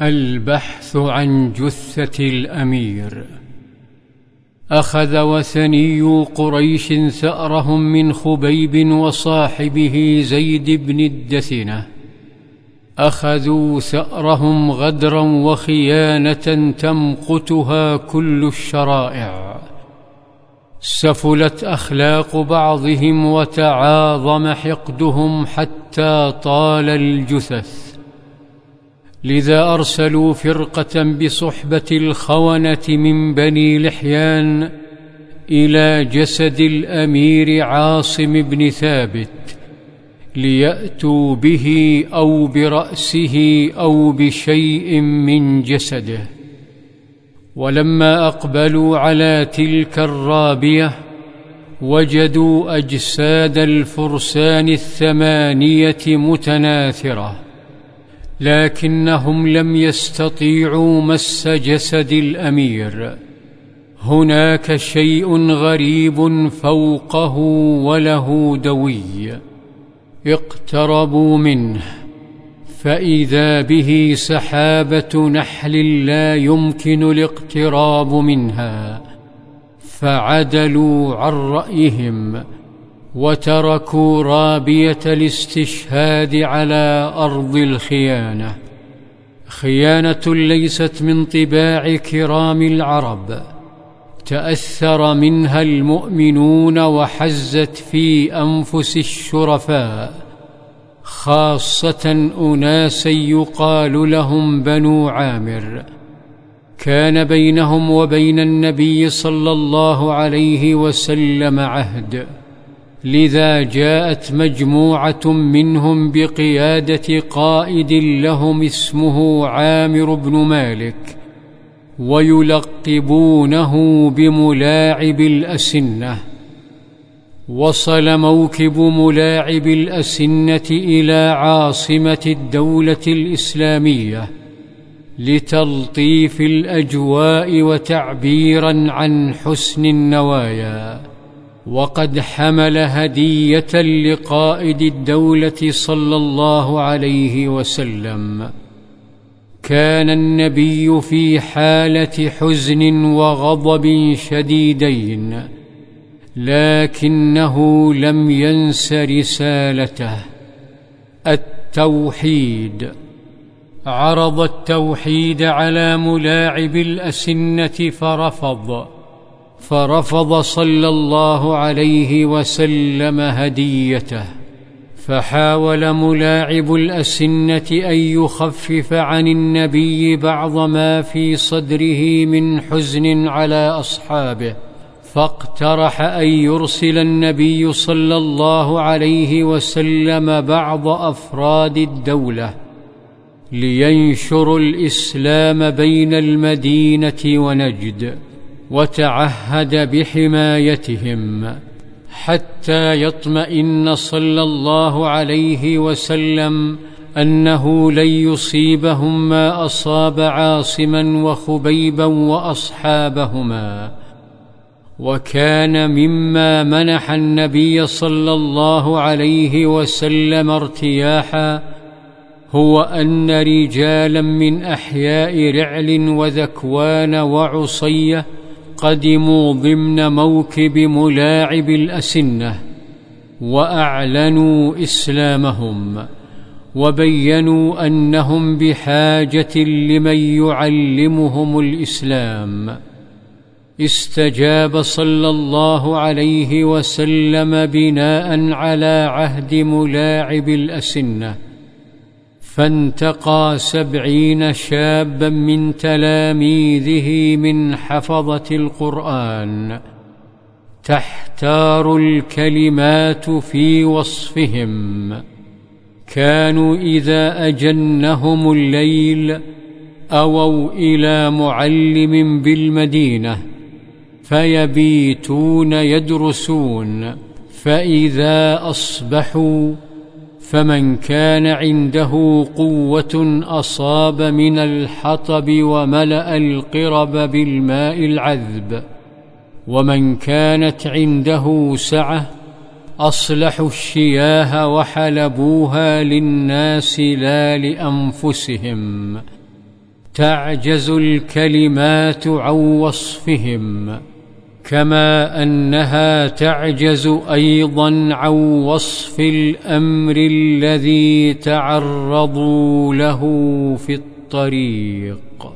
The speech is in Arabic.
البحث عن جثة الأمير. أخذ وثني قريش ثأرهم من خبيب وصاحبه زيد بن الدثنة. أخذوا ثأرهم غدرا وخيانة تمقتها كل الشرائع. سفلت أخلاق بعضهم وتعاظم حقدهم حتى طال الجثث. لذا أرسلوا فرقة بصحبة الخونة من بني لحيان إلى جسد الأمير عاصم بن ثابت ليأتوا به أو برأسه أو بشيء من جسده. ولما أقبلوا على تلك الرابية وجدوا أجساد الفرسان الثمانية متناثرة. لكنهم لم يستطيعوا مس جسد الأمير. هناك شيء غريب فوقه وله دوي. اقتربوا منه. فإذا به سحابة نحل لا يمكن الاقتراب منها فعدلوا عن رأيهم. وتركوا رابية الاستشهاد على أرض الخيانة. خيانة ليست من طباع كرام العرب. تأثر منها المؤمنون وحزت في أنفس الشرفاء. خاصة أناسا يقال لهم بنو عامر. كان بينهم وبين النبي صلى الله عليه وسلم عهد. لذا جاءت مجموعة منهم بقيادة قائد لهم اسمه عامر بن مالك ويلقبونه بملاعب الأسنة. وصل موكب ملاعب الأسنة إلى عاصمة الدولة الإسلامية لتلطيف الأجواء وتعبيرا عن حسن النوايا. وقد حمل هدية لقائد الدولة صلى الله عليه وسلم. كان النبي في حالة حزن وغضب شديدين لكنه لم ينس رسالته. التوحيد. عرض التوحيد على ملاعب الأسنة فرفض. فرفض صلى الله عليه وسلم هديته فحاول ملاعب الأسنة أن يخفف عن النبي بعض ما في صدره من حزن على أصحابه فاقترح أن يرسل النبي صلى الله عليه وسلم بعض أفراد الدولة لينشروا الإسلام بين المدينة ونجد. وتعهد بحمايتهم حتى يطمئن صلى الله عليه وسلم أنه لن يصيبهم ما أصاب عاصما وخبيبا وأصحابهما. وكان مما منح النبي صلى الله عليه وسلم ارتياحا هو أن رجالا من أحياء رعل وذكوان وعصية قدموا ضمن موكب ملاعب الأسنة وأعلنوا إسلامهم وبينوا أنهم بحاجة لمن يعلمهم الإسلام. استجاب صلى الله عليه وسلم بناء على عهد ملاعب الأسنة فانتقى سبعين شابا من تلاميذه من حفظة القرآن. تحتار الكلمات في وصفهم. كانوا إذا أجنهم الليل أووا إلى معلم بالمدينة فيبيتون يدرسون. فإذا أصبحوا فمن كان عنده قوة أصاب من الحطب وملأ القرب بالماء العذب ومن كانت عنده سعة أصلحوا الشياه وحلبوها للناس لا لأنفسهم تعجز الكلمات عن وصفهم. كما أنها تعجز أيضا عن وصف الأمر الذي تعرضوا له في الطريق.